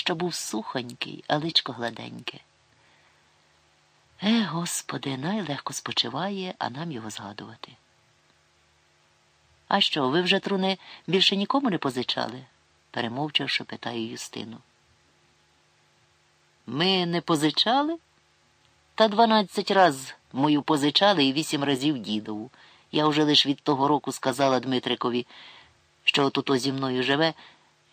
що був сухонький, а личко гладеньке. Е, Господи, найлегко спочиває, а нам його згадувати. А що, ви вже труни більше нікому не позичали? перемовчавши, питає Юстину. Ми не позичали? Та дванадцять раз мою позичали і вісім разів дідову. Я вже лиш від того року сказала Дмитрикові, що отуто зі мною живе,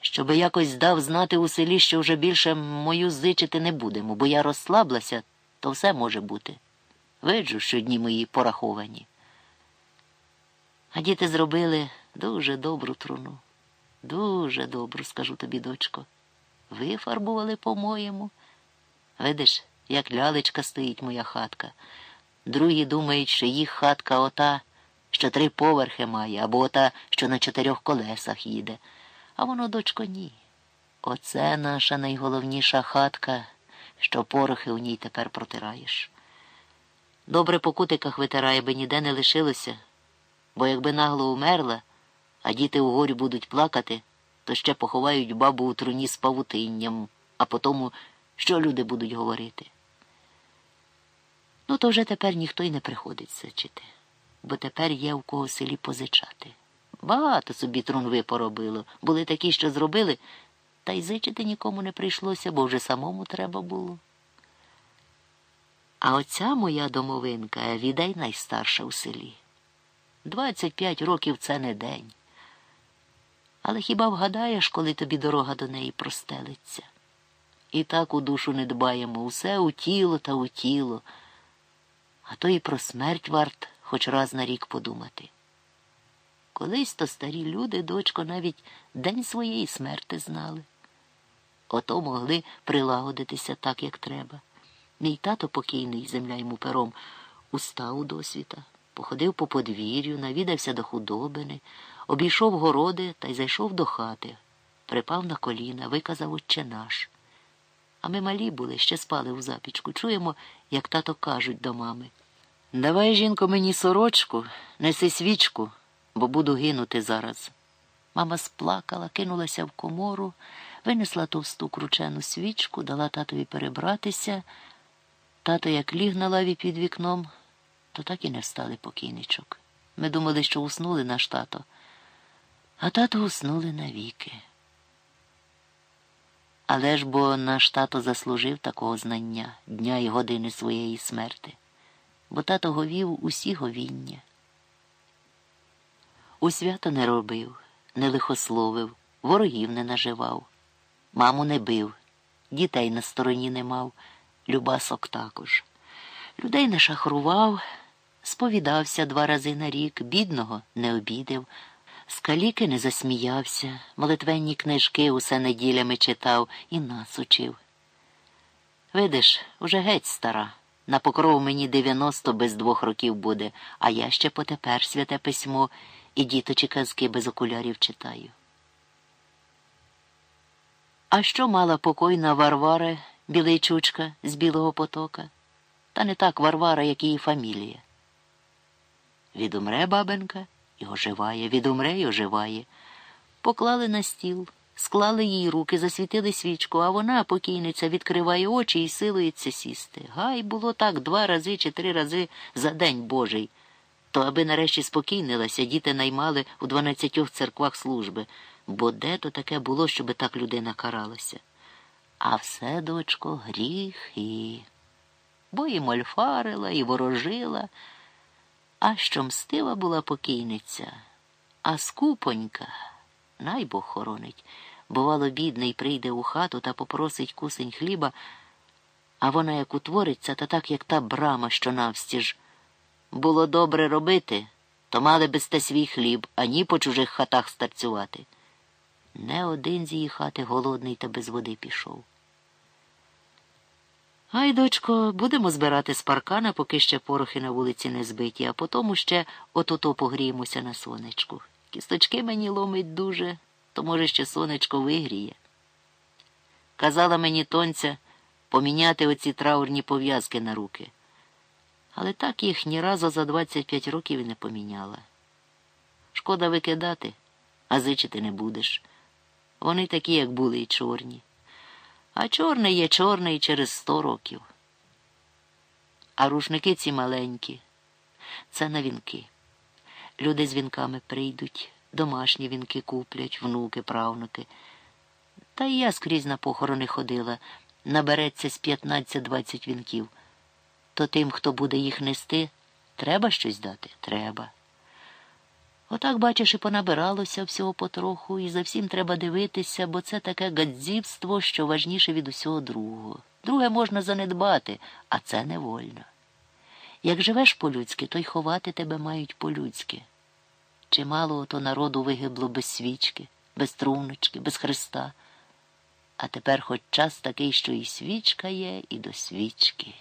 щоби якось дав знати у селі, що вже більше мою зичити не будемо, бо я розслаблася, то все може бути. Виджу, що дні мої пораховані. А діти зробили дуже добру труну. Дуже добру, скажу тобі, дочко. Вифарбували, по-моєму. Видиш, як лялечка стоїть моя хатка. Другі думають, що їх хатка ота, що три поверхи має, або ота, що на чотирьох колесах їде. А воно, дочко, ні. Оце наша найголовніша хатка, що порохи у ній тепер протираєш. Добре по кутиках витирає, би ніде не лишилося, бо якби нагло умерла, а діти у горі будуть плакати, то ще поховають бабу у труні з павутинням, а потому що люди будуть говорити. Ну, то вже тепер ніхто й не приходить сичити, бо тепер є у кого селі позичати. Багато собі трунви поробило. Були такі, що зробили, та й зичити нікому не прийшлося, бо вже самому треба було. А оця моя домовинка відай найстарша у селі. Двадцять п'ять років це не день. Але хіба вгадаєш, коли тобі дорога до неї простелиться? І так у душу не дбаємо, усе у тіло та у тіло, а то і про смерть варт хоч раз на рік подумати. Колись то старі люди, дочко, навіть день своєї смерти знали. Ото могли прилагодитися так, як треба. Мій тато покійний, земля йому пером, устав у досвіта, походив по подвір'ю, навідався до худобини, обійшов городи та й зайшов до хати, припав на коліна, виказав отче наш. А ми малі були, ще спали у запічку. Чуємо, як тато кажуть до мами. Давай, жінко, мені сорочку, неси свічку, бо буду гинути зараз. Мама сплакала, кинулася в комору, винесла товсту кручену свічку, дала татові перебратися. Тато, як ліг на лаві під вікном, то так і не встали покійничок. Ми думали, що уснули наш тато, а тато уснули навіки. Але ж бо наш тато заслужив такого знання дня і години своєї смерти, бо тато говів усі говіння. У свято не робив, не лихословив, ворогів не наживав, маму не бив, дітей на стороні не мав, любасок також. Людей не шахрував, сповідався два рази на рік, бідного не обідав. З каліки не засміявся, молитвенні книжки усе неділями читав і нас учив. Видиш, уже геть стара. На покров мені дев'яносто без двох років буде, а я ще потепер святе письмо і діточі казки без окулярів читаю. А що мала покойна Варвара, білейчучка з Білого потока? Та не так Варвара, як її фамілія. Відумре бабенка і оживає, відумре й оживає. Поклали на стіл, склали їй руки, засвітили свічку, а вона, покійниця, відкриває очі і силується сісти. Гай було так два рази чи три рази за день Божий. То, аби нарешті спокійнилася, діти наймали у дванадцятьох церквах служби, бо де то таке було, щоби так людина каралася. А все, дочко, гріх і. Бо і мольфарила, і ворожила. А що мстива була покійниця, а скупонька, най Бог хоронить, бувало, бідний прийде у хату та попросить кусень хліба, а вона як утвориться, та так, як та брама, що навстіж. Було добре робити, то мали би сте свій хліб, ані по чужих хатах старцювати. Не один з її хати голодний та без води пішов. Ай, дочко, будемо збирати з паркана, поки ще порохи на вулиці не збиті, а потому ще от-ото погріємося на сонечку. Кісточки мені ломить дуже, то, може, ще сонечко вигріє. Казала мені тонця поміняти оці траурні пов'язки на руки. Але так їх ні разу за 25 років і не поміняла. Шкода викидати, а зичити не будеш. Вони такі, як були, і чорні. А чорний є чорний через сто років. А рушники ці маленькі. Це на вінки. Люди з вінками прийдуть, домашні вінки куплять, внуки, правнуки. Та й я скрізь на похорони ходила, набереться з 15-20 вінків. То тим, хто буде їх нести, треба щось дати? Треба. Отак, бачиш, і понабиралося всього потроху, і за всім треба дивитися, бо це таке гадзівство, що важніше від усього другого. Друге можна занедбати, а це не вольно. Як живеш по-людськи, то й ховати тебе мають по-людськи. Чимало ото народу вигибло без свічки, без труночки, без Христа. А тепер хоч час такий, що і свічка є, і до свічки.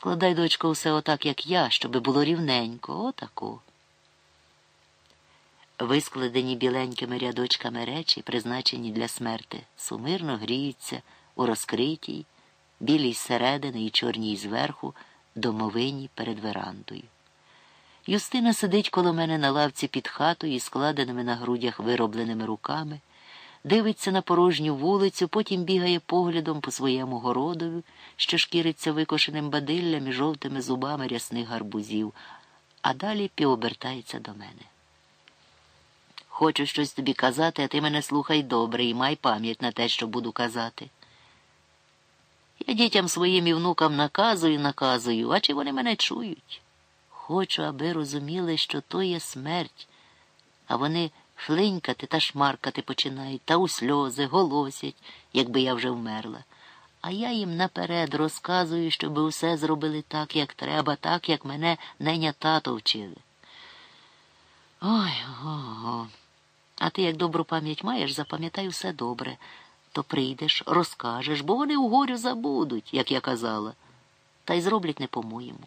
Складай, дочко, усе отак, як я, щоби було рівненько, отаку. Вискладені біленькими рядочками речі, призначені для смерти, сумирно гріються у розкритій, білій зсередини і чорній зверху, домовині перед верандою. Юстина сидить коло мене на лавці під хатою і складеними на грудях виробленими руками, дивиться на порожню вулицю, потім бігає поглядом по своєму городові, що шкіриться викошеним бадиллям і жовтими зубами рясних гарбузів, а далі півобертається до мене. Хочу щось тобі казати, а ти мене слухай добре і май пам'ять на те, що буду казати. Я дітям своїм і внукам наказую, наказую, а чи вони мене чують? Хочу, аби розуміли, що то є смерть, а вони флинькати та шмаркати починають, та у сльози, голосять, якби я вже вмерла. А я їм наперед розказую, щоб усе зробили так, як треба, так, як мене неня тато вчили. Ой, ого. А ти, як добру пам'ять маєш, запам'ятай усе добре. То прийдеш, розкажеш, бо вони у горю забудуть, як я казала, та й зроблять не по-моєму.